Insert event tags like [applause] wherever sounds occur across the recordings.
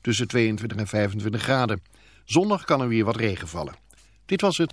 tussen 22 en 25 graden. Zondag kan er weer wat regen vallen. Dit was het.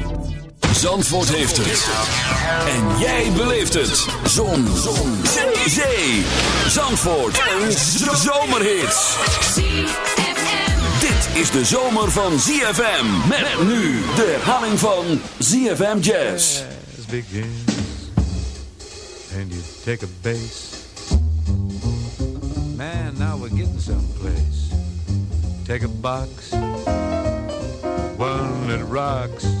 Zandvoort heeft het. En jij beleeft het. Zon. Zon. Zee. Zandvoort. Een zomerhit. Dit is de zomer van ZFM. Met nu de herhaling van ZFM Jazz. begins and you take a bass. Man, now we're getting someplace. Take a box, one that rocks.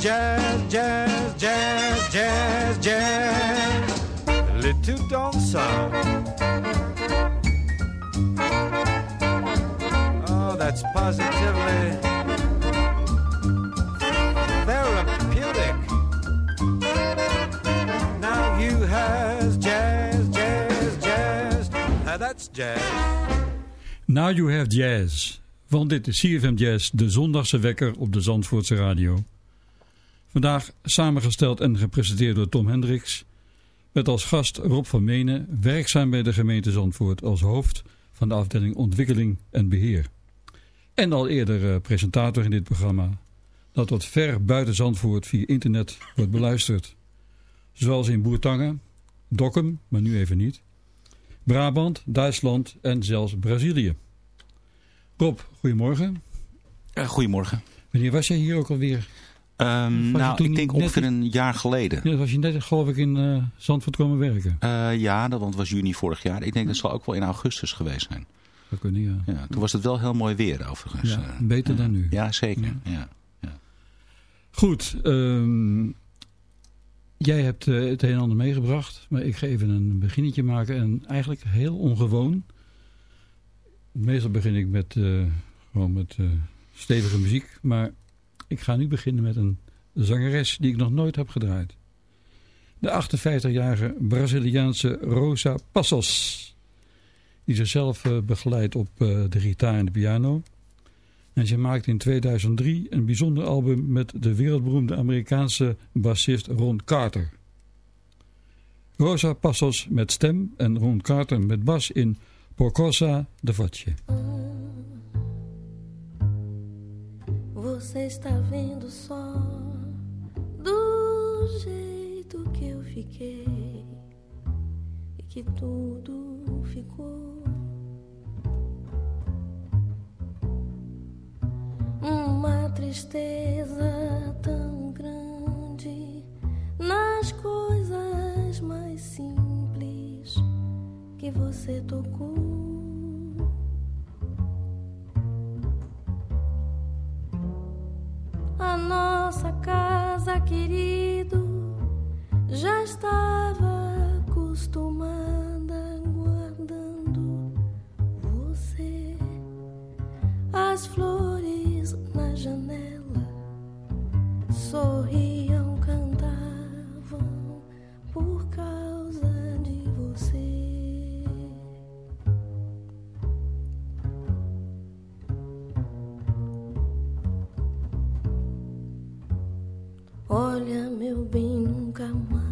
jazz, jazz, jazz, jazz, jazz. Little sound. Oh, that's positively therapeutic. Now you has jazz, jazz, jazz. That's jazz. Now You Have Jazz. Want dit is CFM Jazz, de zondagse wekker op de Zandvoortse radio. Vandaag samengesteld en gepresenteerd door Tom Hendricks. Met als gast Rob van Menen, werkzaam bij de gemeente Zandvoort als hoofd van de afdeling Ontwikkeling en Beheer. En al eerder eh, presentator in dit programma, dat tot ver buiten Zandvoort via internet wordt beluisterd. Zoals in Boertangen, Dokkum, maar nu even niet, Brabant, Duitsland en zelfs Brazilië. Rob, goedemorgen. Eh, goedemorgen. Wanneer was jij hier ook alweer? Ehm, nou, ik denk ongeveer in- een jaar geleden. Ja, dat was je net geloof ik in eh, Zandvoort komen werken. Eh, ja, dat want het was juni vorig jaar. Ik denk dat zal ook wel in augustus geweest zijn. Dat kunnen ja. Ja, toen was het wel heel mooi weer overigens. Ja, Eh, beter dan nu. Ja, zeker. Ja. Ja. Goed, ehm, jij hebt het een en ander meegebracht, maar ik ga even een beginnetje maken en eigenlijk heel ongewoon. Meestal begin ik met, gewoon met stevige muziek, maar ik ga nu beginnen met een zangeres die ik nog nooit heb gedraaid. De 58-jarige Braziliaanse Rosa Passos, die zichzelf eh, begeleidt op eh, de gitaar en de piano. En ze maakte in 2003 een bijzonder album met de wereldberoemde Amerikaanse bassist Ron Carter. Rosa Passos met stem en Ron Carter met bas in Porcosa de Vatje. Você está vendo só do jeito que eu fiquei e que tudo ficou uma tristeza tão grande nas coisas mais simples que você tocou. a nossa casa, querido, já estava acostumada guardando você. As flores na janela sorriam. Olha, meu bem, nunca mais.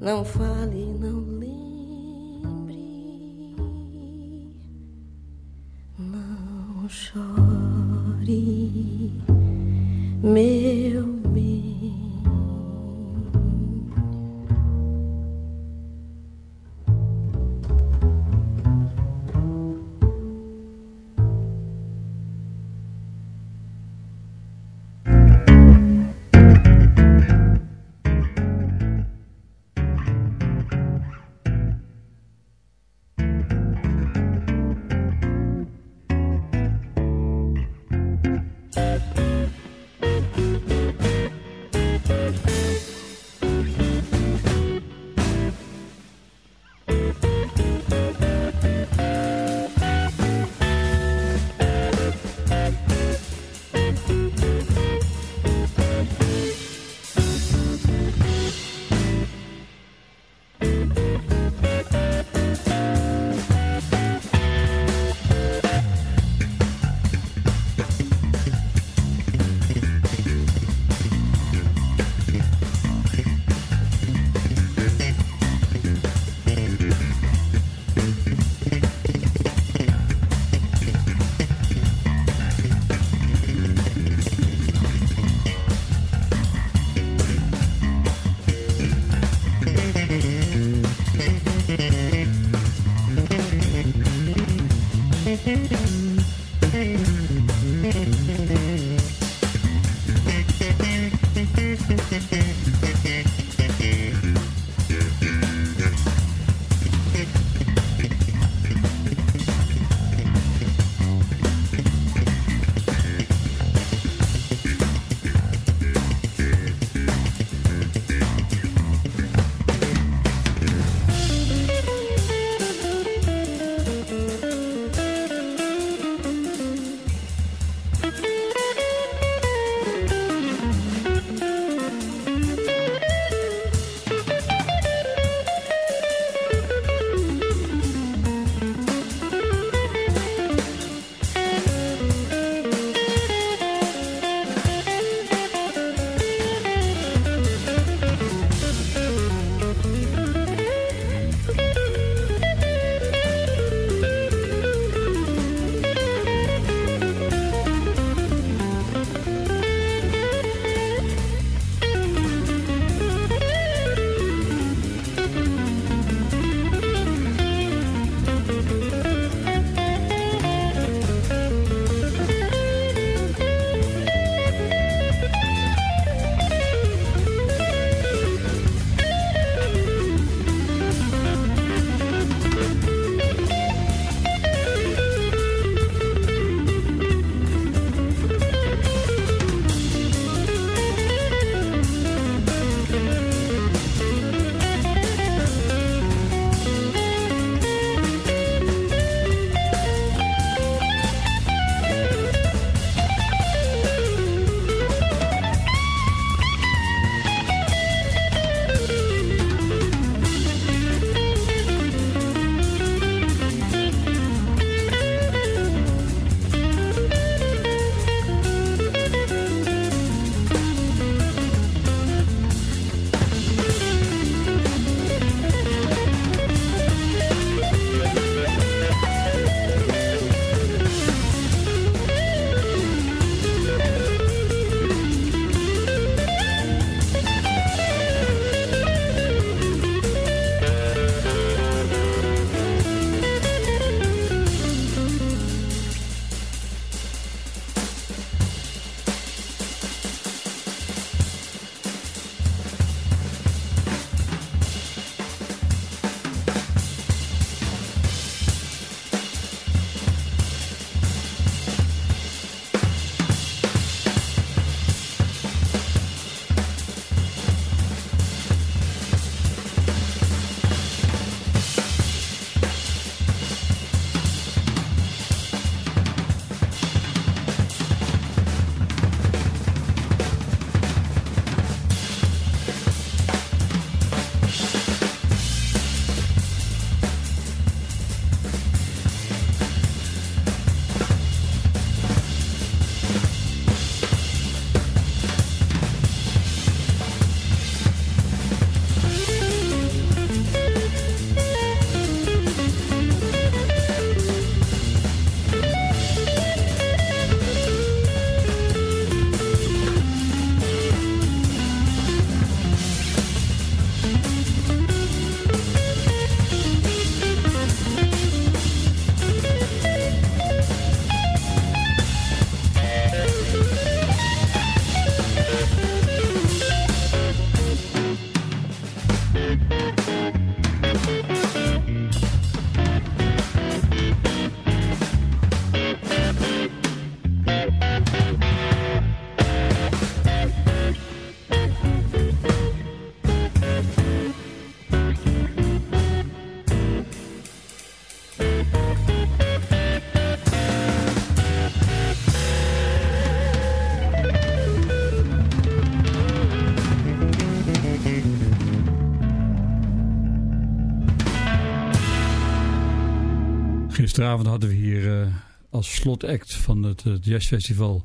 Não faz Gisteravond hadden we hier eh, als slotact van het, het jazzfestival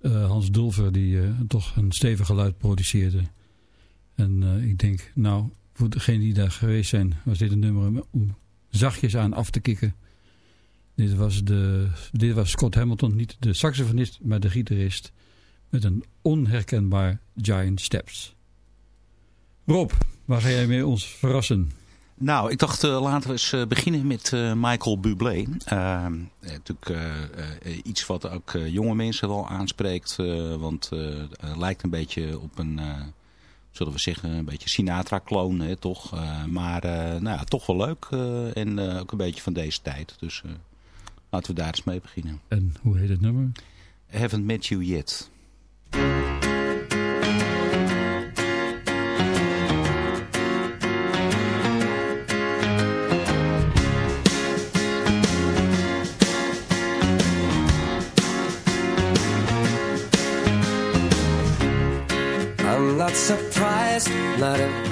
eh, Hans Dulver die eh, toch een stevig geluid produceerde. En ik denk, nou, voor degenen die daar geweest zijn, was dit een nummer om- om zachtjes aan af te kicken. Dit was, de, dit was Scott Hamilton, niet de saxofonist, maar de gitarist. Met een onherkenbaar Giant Steps. Rob, waar ga jij mee ons verrassen? Nou, ik dacht eh, laten we eens eh, beginnen met eh, Michael Bublé. Eh, eh, natuurlijk iets wat ook jonge mensen wel aanspreekt. want het lijkt een beetje op een, zullen we zeggen, een beetje Sinatra-kloon, toch? Maar nou ja, toch wel leuk en ook een beetje van deze tijd. Dus laten we daar eens mee beginnen. En hoe heet het nummer? Haven't met you yet.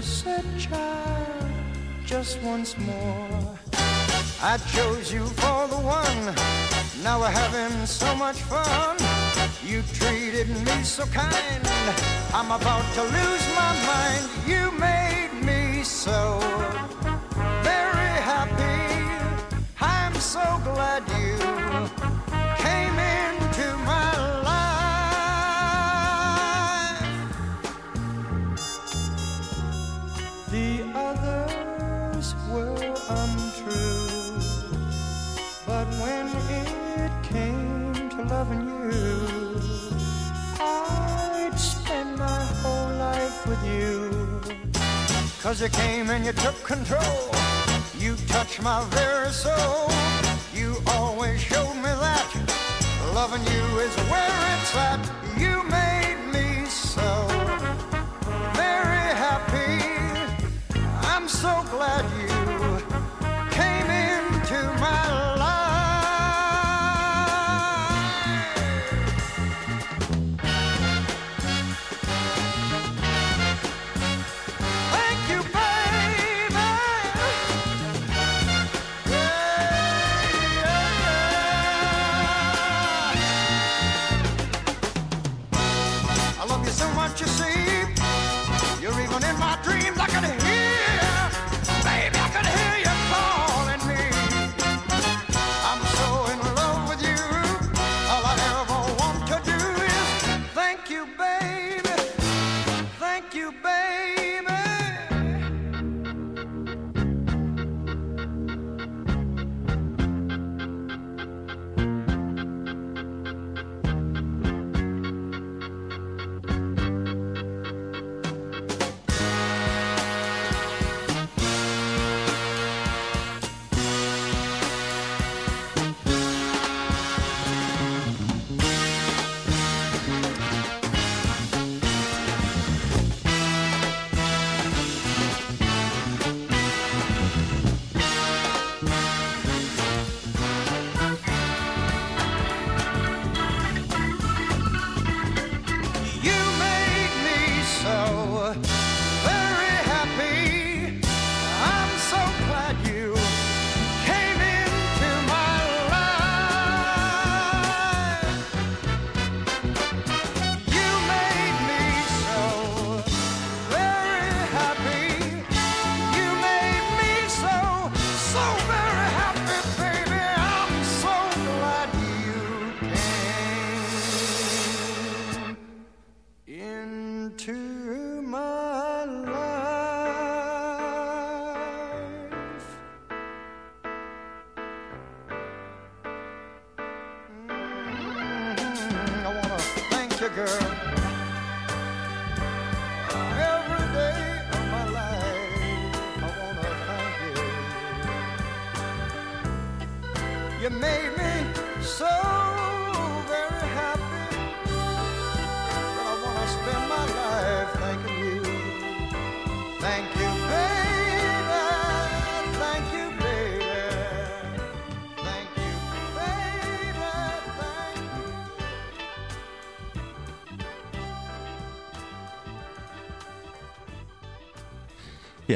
Said, child, just once more. I chose you for the one. Now we're having so much fun. You treated me so kind. I'm about to lose my mind. You made me so very happy. I'm so glad you you. Cause you came and you took control. You touched my very soul. You always showed me that loving you is where it's at. You made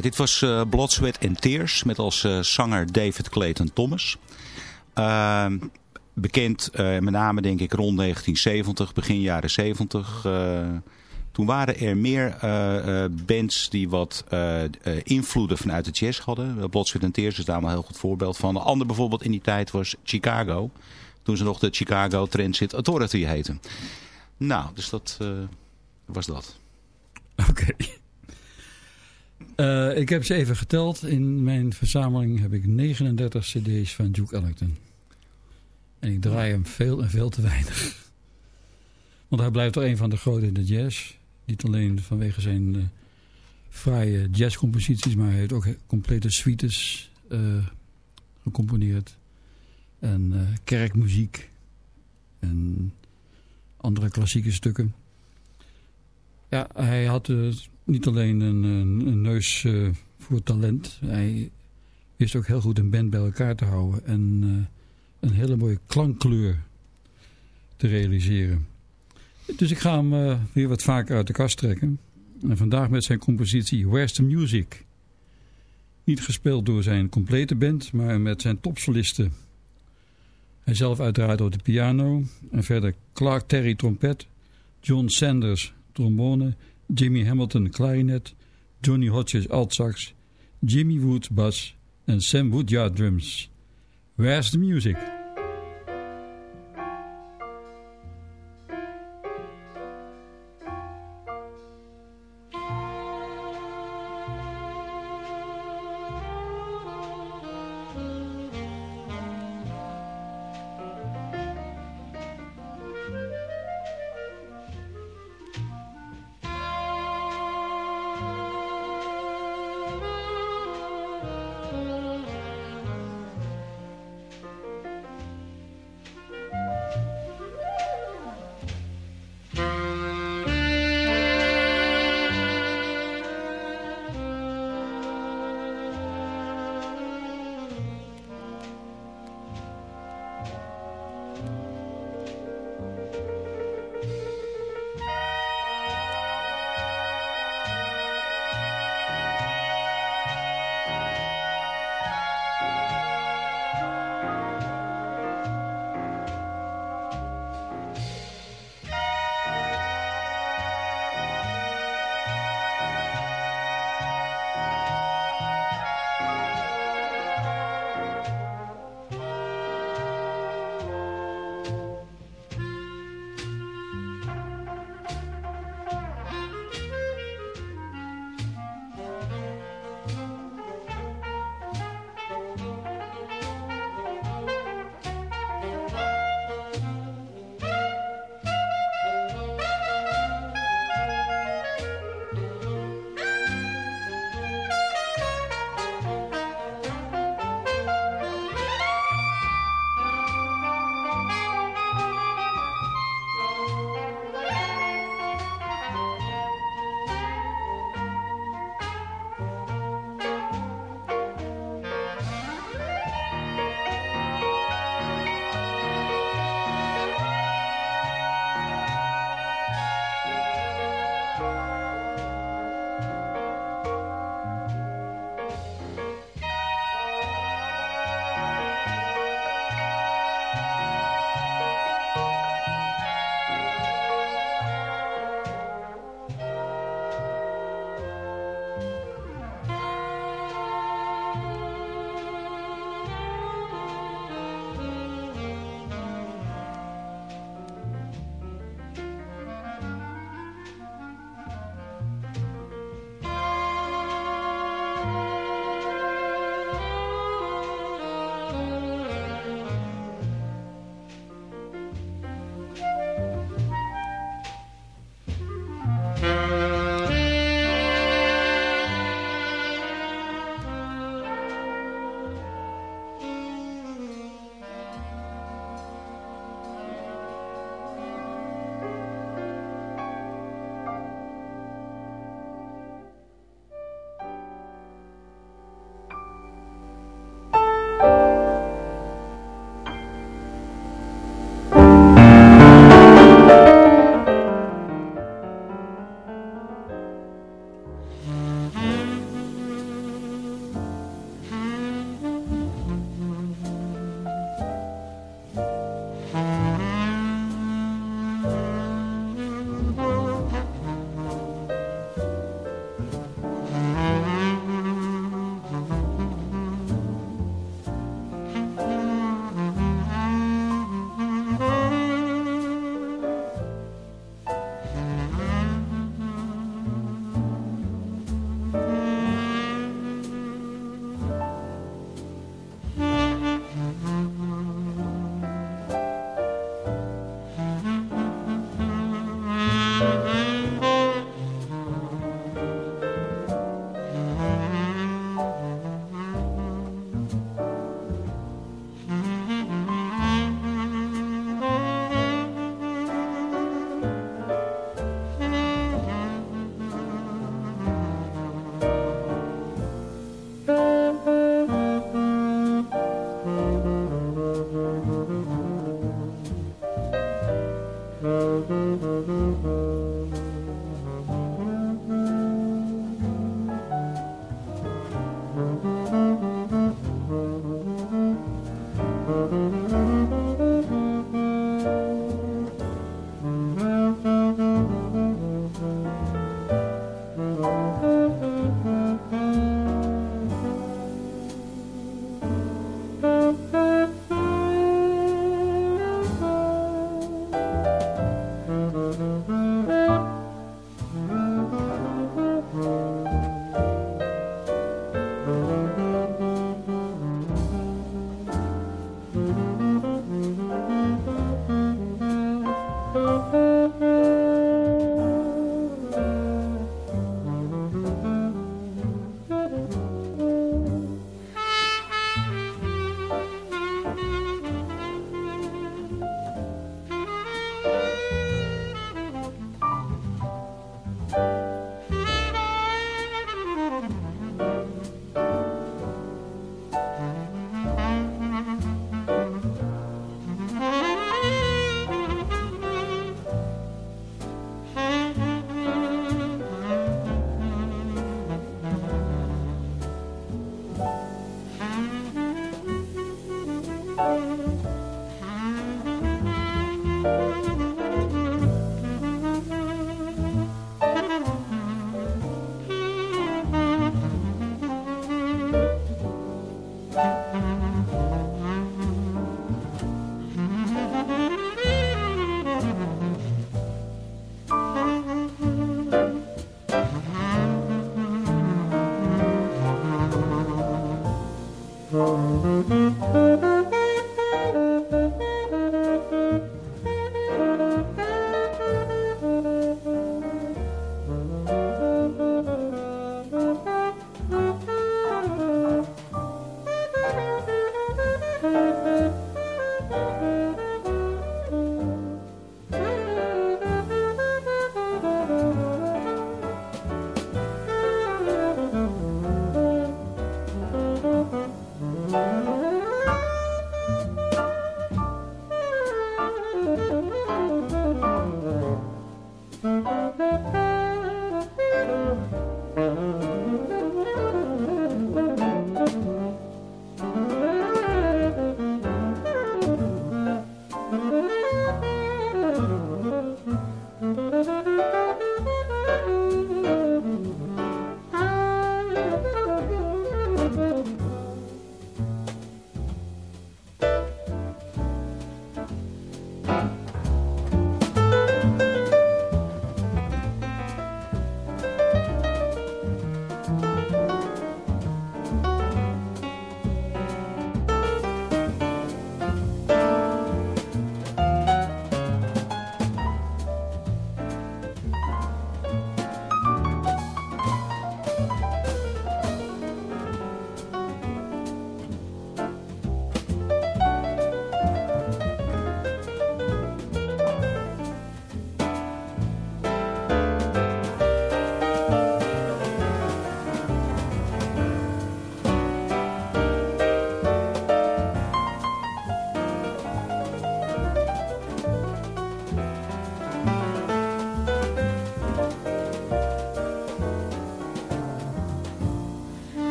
Dit was eh Blood, Sweat and Tears met als eh, zanger David Clayton Thomas. Ehm, bekend eh, met name denk ik rond 1970, begin jaren 70. eh, toen waren er meer bands die wat invloeden vanuit de jazz hadden. Blood, Sweat and Tears is daar een heel goed voorbeeld van. Een ander bijvoorbeeld in die tijd was Chicago. Toen ze nog de Chicago Transit Authority heten. Nou, dus dat was dat. Oké. Eh, ik heb ze even geteld. In mijn verzameling heb ik 39 cd's van Duke Ellington. En ik draai hem veel en veel te weinig. Want hij blijft toch een van de grote in de jazz. Niet alleen vanwege zijn eh fraaie jazzcomposities, maar hij heeft ook complete suites eh, gecomponeerd. En kerkmuziek. En andere klassieke stukken. Ja, hij had eh, niet alleen een, een, een neus eh, voor talent. Hij wist ook heel goed een band bij elkaar te houden. En eh, een hele mooie klankkleur te realiseren. Dus ik ga hem eh, weer wat vaker uit de kast trekken. En vandaag met zijn compositie Where's the Music. Niet gespeeld door zijn complete band, maar met zijn topsolisten. Hij zelf uiteraard op de piano. En verder Clark Terry trompet, John Sanders trombone, Jimmy Hamilton klarinet, Johnny Hodges altsax, Jimmy Wood bas en Sam Woodyard drums. Where's the music?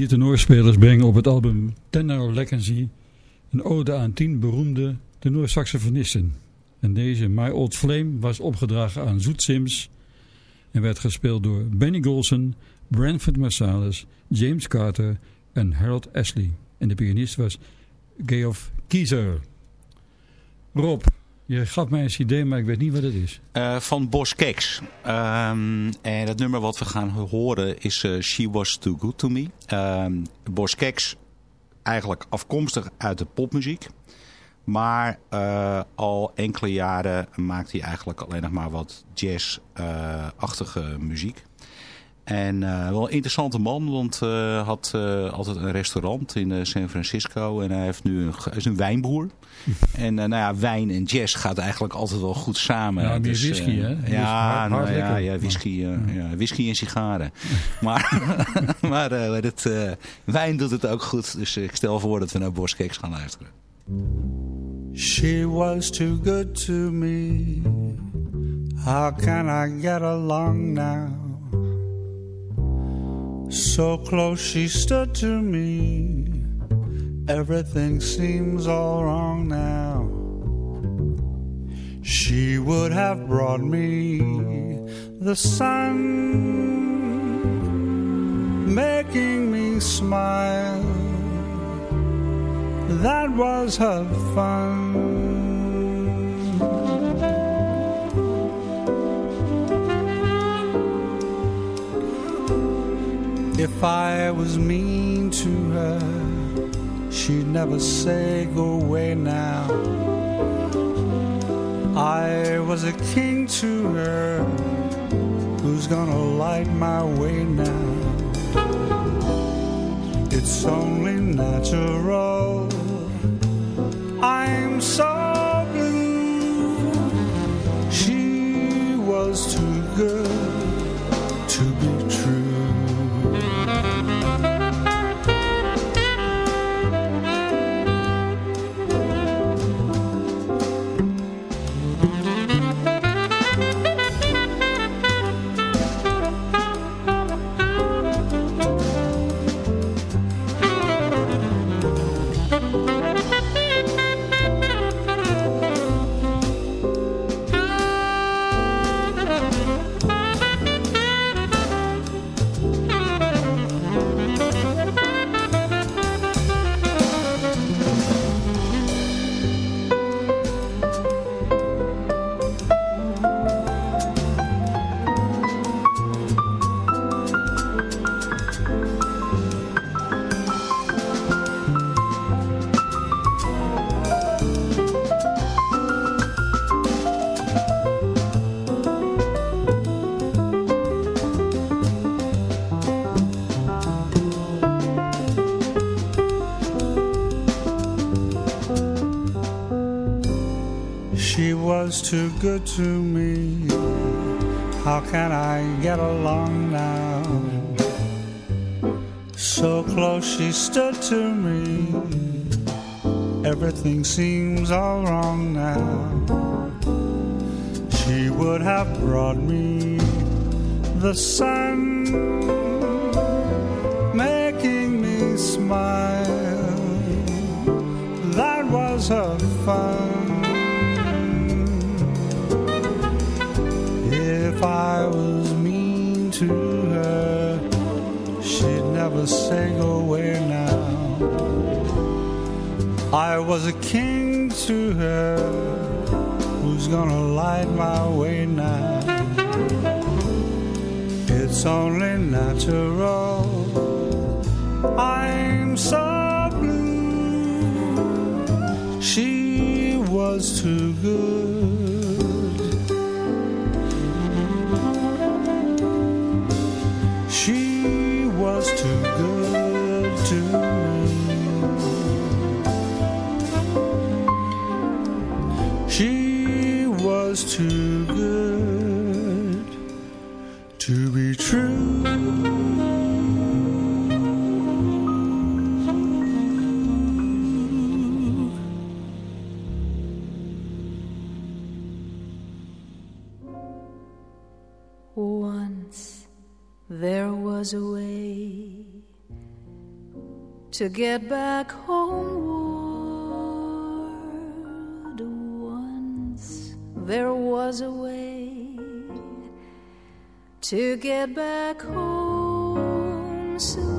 Vier tenorspelers brengen op het album Tenor Legacy een ode aan tien beroemde tenorsaxofonisten. En deze My Old Flame was opgedragen aan Zoet Sims en werd gespeeld door Benny Golson, Branford Marsalis, James Carter en Harold Ashley. En de pianist was Geoff Kiezer. Rob, je gaf mij een cd, maar ik weet niet wat het is. Eh, van Boss Keks. Ehm, en het nummer wat we gaan horen is eh, She Was Too Good To Me. Um, Boss Keks, eigenlijk afkomstig uit de popmuziek. Maar eh, al enkele jaren maakt hij eigenlijk alleen nog maar wat jazz-achtige muziek. En eh, wel een interessante man, want hij had eh, altijd een restaurant in eh, San Francisco. En hij, heeft nu een, is een wijnboer. [laughs] en nou ja, wijn en jazz gaat eigenlijk altijd wel goed samen. Ja, meer whisky, hè? Die is Ja, hard- nou ja, ja, whisky, eh, ja, whisky en sigaren. [laughs] maar [laughs] maar eh, het, eh, wijn doet het ook goed. Dus ik stel voor dat we naar Boskeks gaan luisteren. She was too good to me. How can I get along now? So close she stood to me. Everything seems all wrong now. She would have brought me the sun, making me smile that was her fun. If I was mean to her, she'd never say, Go away now. I was a king to her, who's gonna light my way now? It's only natural. I'm so blue. She was too good good to me. How can I get along now? So close she stood to me. Everything seems all wrong now. She would have brought me the sun, I was a king to her, who's gonna light my way now? It's only natural. I'm so blue. She was too good. Was too good to be true. Once there was a way to get back homeward. To get back home. Sleep,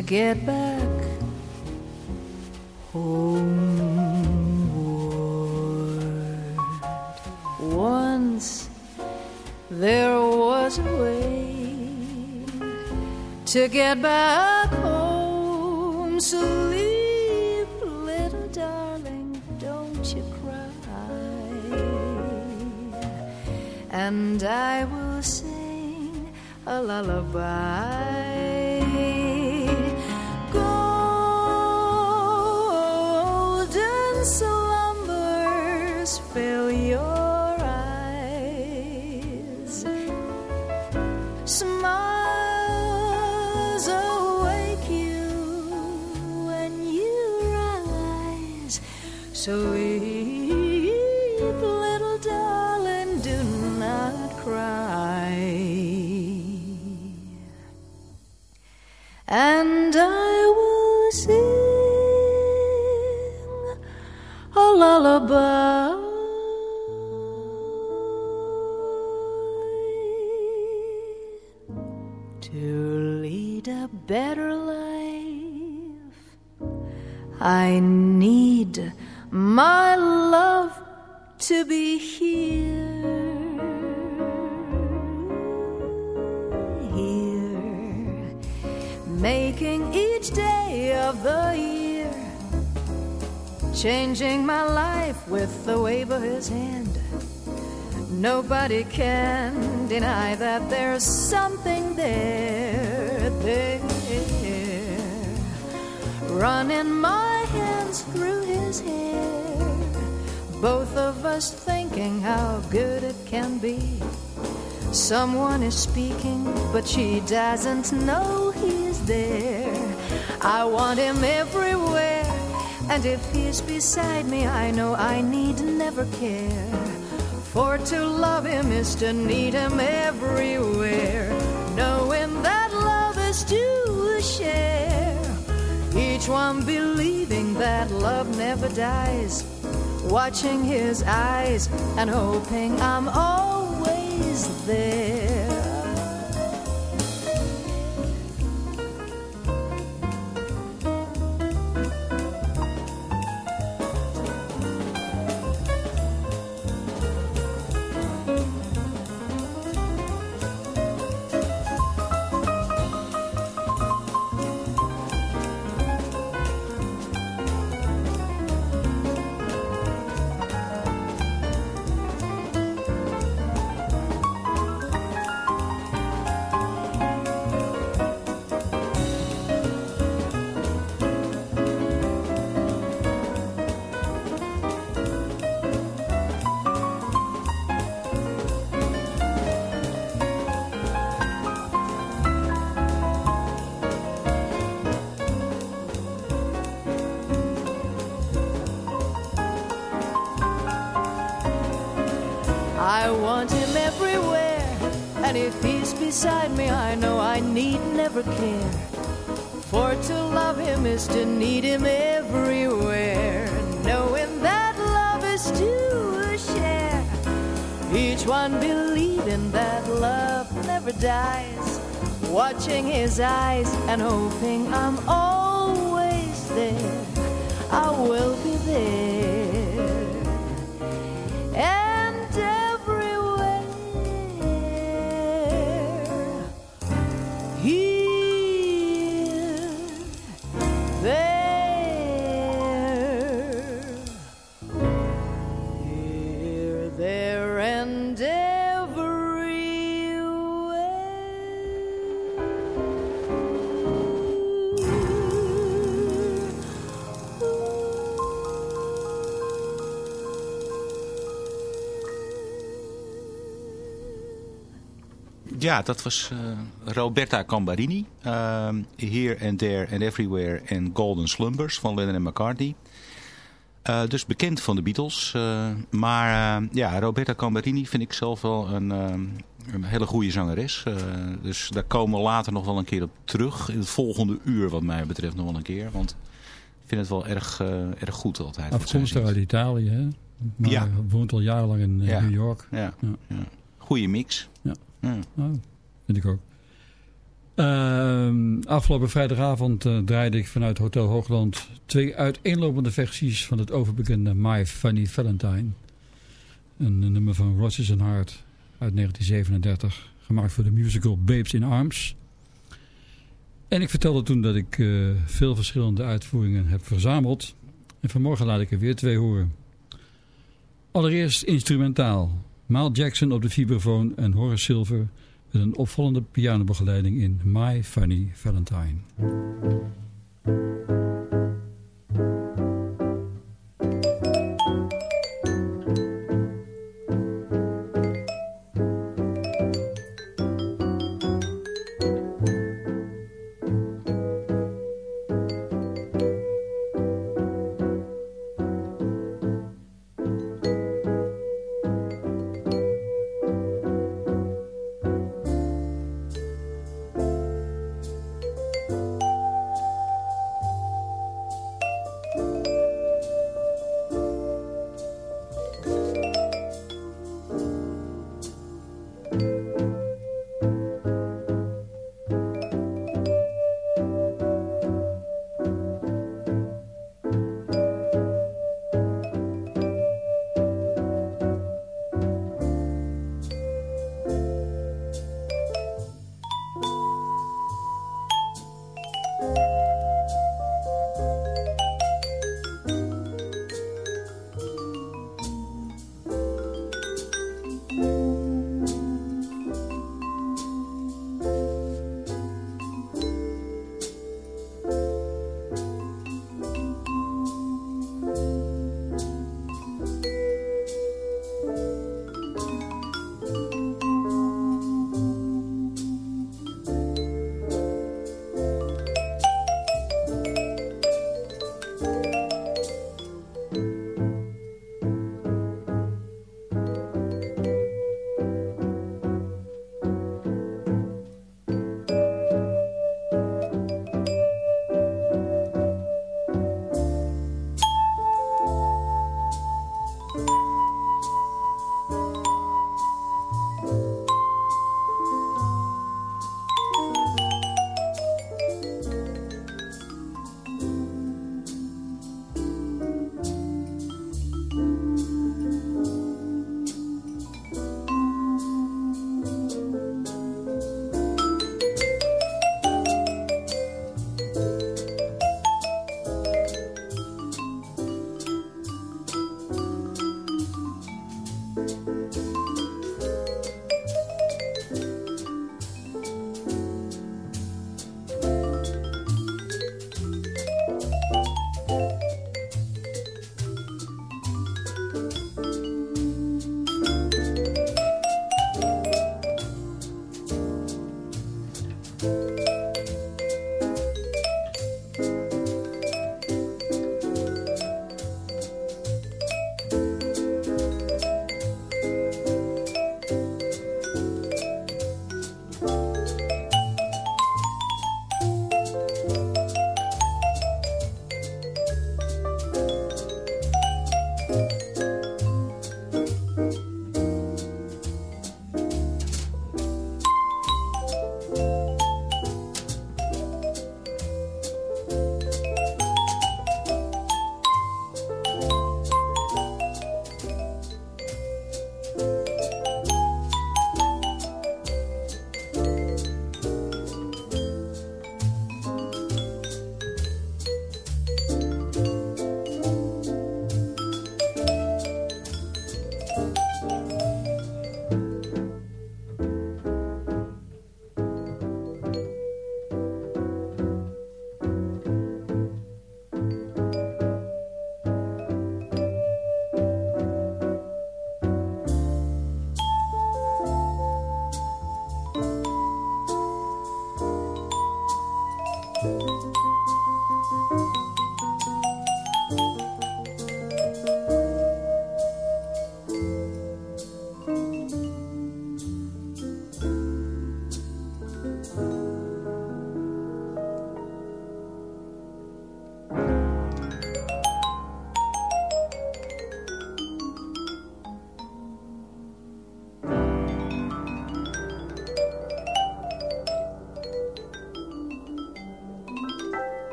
to get back homeward. Once there was a way to get back home. So Sleep, little darling, don't you cry. And I will sing a lullaby. I need my love to be here. Here, making each day of the year, changing my life with the wave of his hand. Nobody can deny that there's something there, there. Running my his hair, both of us thinking how good it can be. Someone is speaking, but she doesn't know he's there. I want him everywhere, and if he's beside me, I know I need never care. For to love him is to need him everywhere, knowing that love is to share. Each one believing that love never dies, watching his eyes and hoping I'm always there. Dies, watching his eyes and hoping I'm always there. I will be there Ja, dat was eh, Roberta Cambarini. Ehm, Here and There and Everywhere and Golden Slumbers van Lennon en McCartney. Eh, dus bekend van de Beatles. eh, maar eh, ja, Roberta Cambarini vind ik zelf wel een, een hele goede zangeres. Eh, dus daar komen we later nog wel een keer op terug. In het volgende uur wat mij betreft nog wel een keer. Want ik vind het wel erg, eh, erg goed altijd. Afkomstig uit Italië, hè? Maar Ja. woont al jarenlang in eh, Ja. New York. Ja. Ja. Goeie mix. Ja. Ja. Nou, vind ik ook. Ehm, afgelopen vrijdagavond eh, draaide ik vanuit Hotel Hoogland twee uiteenlopende versies van het overbekende My Funny Valentine. Een, een nummer van Rogers and Hart uit 1937, gemaakt voor de musical Babes in Arms. En ik vertelde toen dat ik eh, veel verschillende uitvoeringen heb verzameld. En vanmorgen laat ik er weer twee horen. Allereerst instrumentaal. Miles Jackson op de vibrafoon en Horace Silver Met een opvallende pianobegeleiding in. My funny Valentine.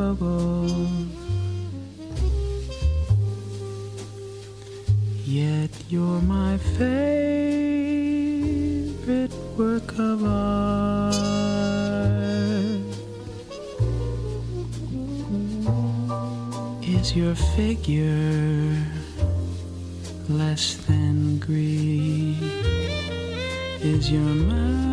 Unphotographable. Yet you're my favorite work of art. Is your figure less than Greek? Is your mouth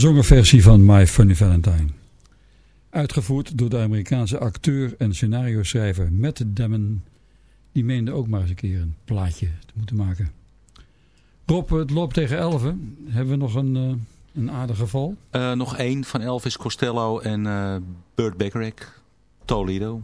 gezongen versie van My Funny Valentine. Uitgevoerd door de Amerikaanse acteur en scenario-schrijver Matt Damon. Die meende ook maar eens een keer een plaatje te moeten maken. Rob, het loopt tegen 11. Hebben we nog een, eh, een aardig geval? Eh, nog één van Elvis Costello en eh Burt Bacharach, Toledo.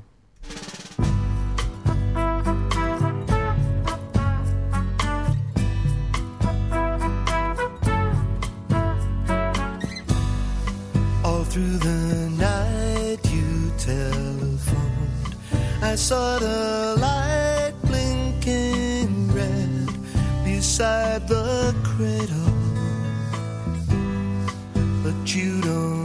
you to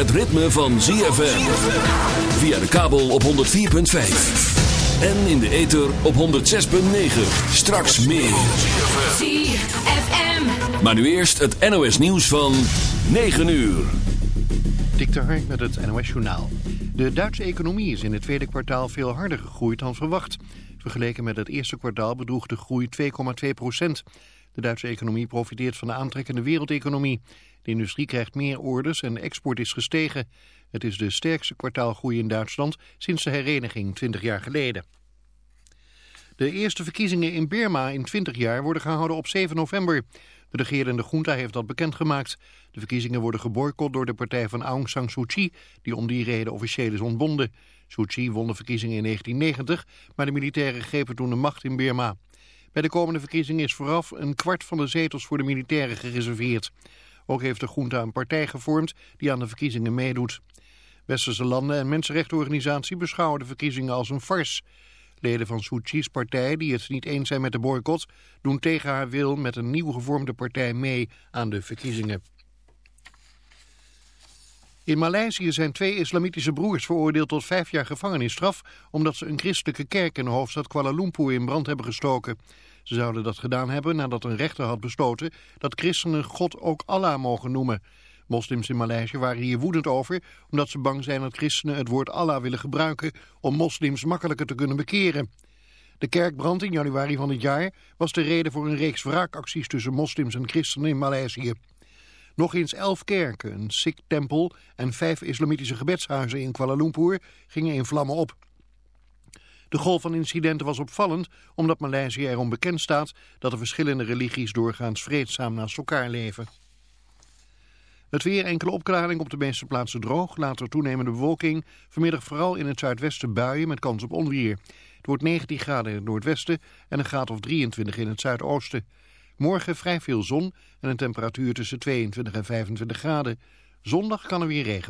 het ritme van ZFM. Via de kabel op 104.5. En in de ether op 106.9. Straks meer. ZFM. Maar nu eerst het NOS nieuws van 9 uur. Dik de Hark met het NOS Journaal. De Duitse economie is in het tweede kwartaal veel harder gegroeid dan verwacht. Vergeleken met het eerste kwartaal bedroeg de groei 2,2 procent. De Duitse economie profiteert van de aantrekkende wereldeconomie. De industrie krijgt meer orders en de export is gestegen. Het is de sterkste kwartaalgroei in Duitsland sinds de hereniging 20 jaar geleden. De eerste verkiezingen in Birma in 20 jaar worden gehouden op 7 november. De regerende junta heeft dat bekendgemaakt. De verkiezingen worden geboycott door de partij van Aung San Suu Kyi, die om die reden officieel is ontbonden. Suu Kyi won de verkiezingen in 1990, maar de militairen grepen toen de macht in Birma. Bij de komende verkiezingen is vooraf een kwart van de zetels voor de militairen gereserveerd. Ook heeft de junta een partij gevormd die aan de verkiezingen meedoet. Westerse landen en mensenrechtenorganisatie beschouwen de verkiezingen als een farce. Leden van Suu Kyi's partij, die het niet eens zijn met de boycott, doen tegen haar wil met een nieuw gevormde partij mee aan de verkiezingen. In Maleisië zijn twee islamitische broers veroordeeld tot vijf jaar gevangenisstraf... omdat ze een christelijke kerk in de hoofdstad Kuala Lumpur in brand hebben gestoken. Ze zouden dat gedaan hebben nadat een rechter had besloten... dat christenen God ook Allah mogen noemen. Moslims in Maleisië waren hier woedend over... omdat ze bang zijn dat christenen het woord Allah willen gebruiken... om moslims makkelijker te kunnen bekeren. De kerkbrand in januari van dit jaar was de reden voor een reeks wraakacties... tussen moslims en christenen in Maleisië. Nog eens elf kerken, een Sikh-tempel en vijf islamitische gebedshuizen in Kuala Lumpur gingen in vlammen op. De golf van incidenten was opvallend omdat Maleisië erom bekend staat dat de verschillende religies doorgaans vreedzaam naast elkaar leven. Het weer enkele opklaring op de meeste plaatsen droog, later toenemende bewolking, vanmiddag vooral in het zuidwesten buien met kans op onweer. Het wordt 19 graden in het noordwesten en een graad of 23 in het zuidoosten. Morgen vrij veel zon en een temperatuur tussen 22 en 25 graden. Zondag kan er weer regen